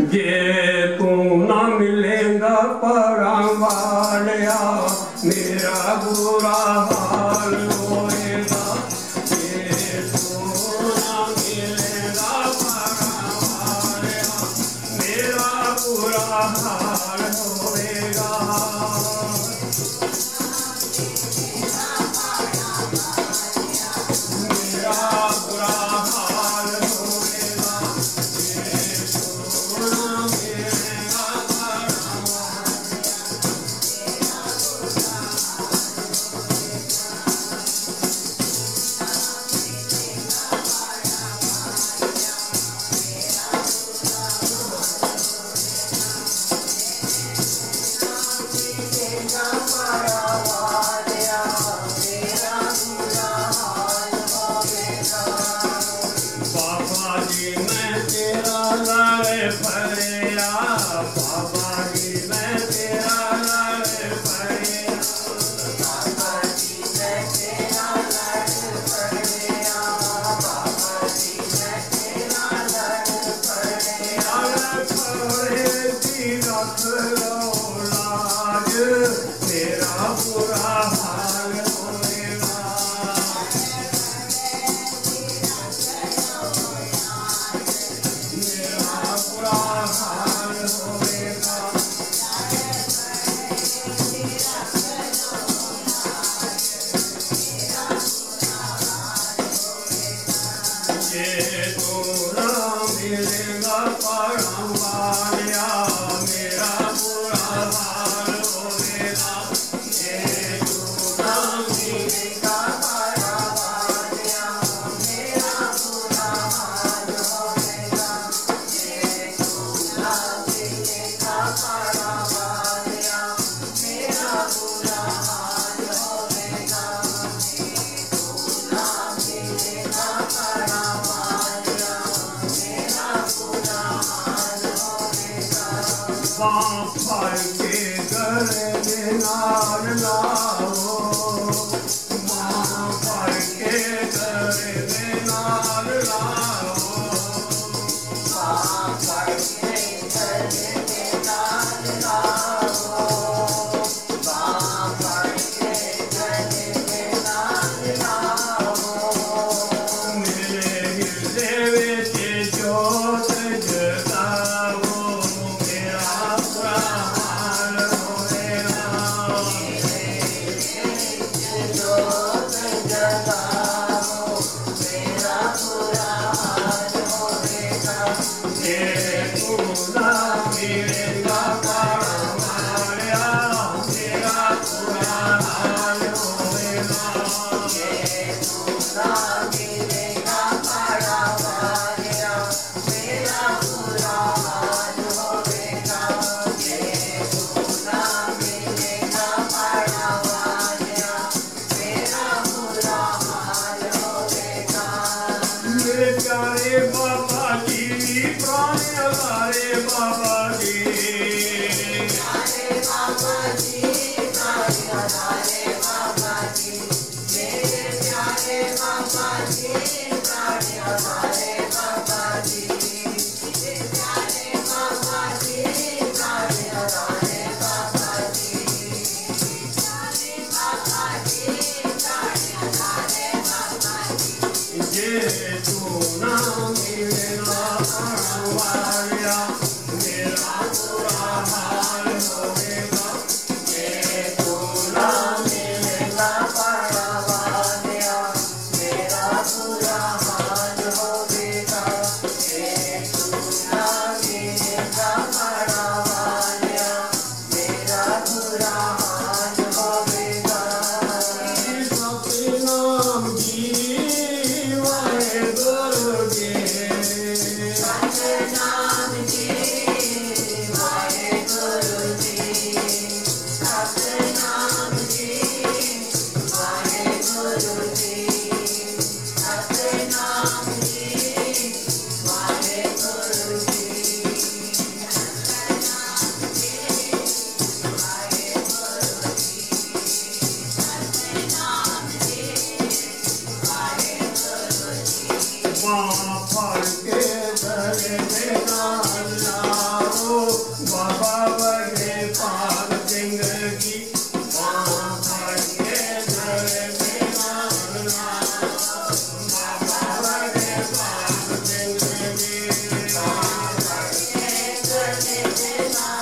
ਜੇ ਤੂੰ ਨਾ ਮਿਲੇਗਾ ਪਰਾਂ ਵਾਲਿਆ ਮੇਰਾ ਬੁਰਾ ਹਾਲ Oh, Ram, Ram, Ram, Ram, Ram, Ram, पाई के कर लाल लाओ Yeah, to now, です。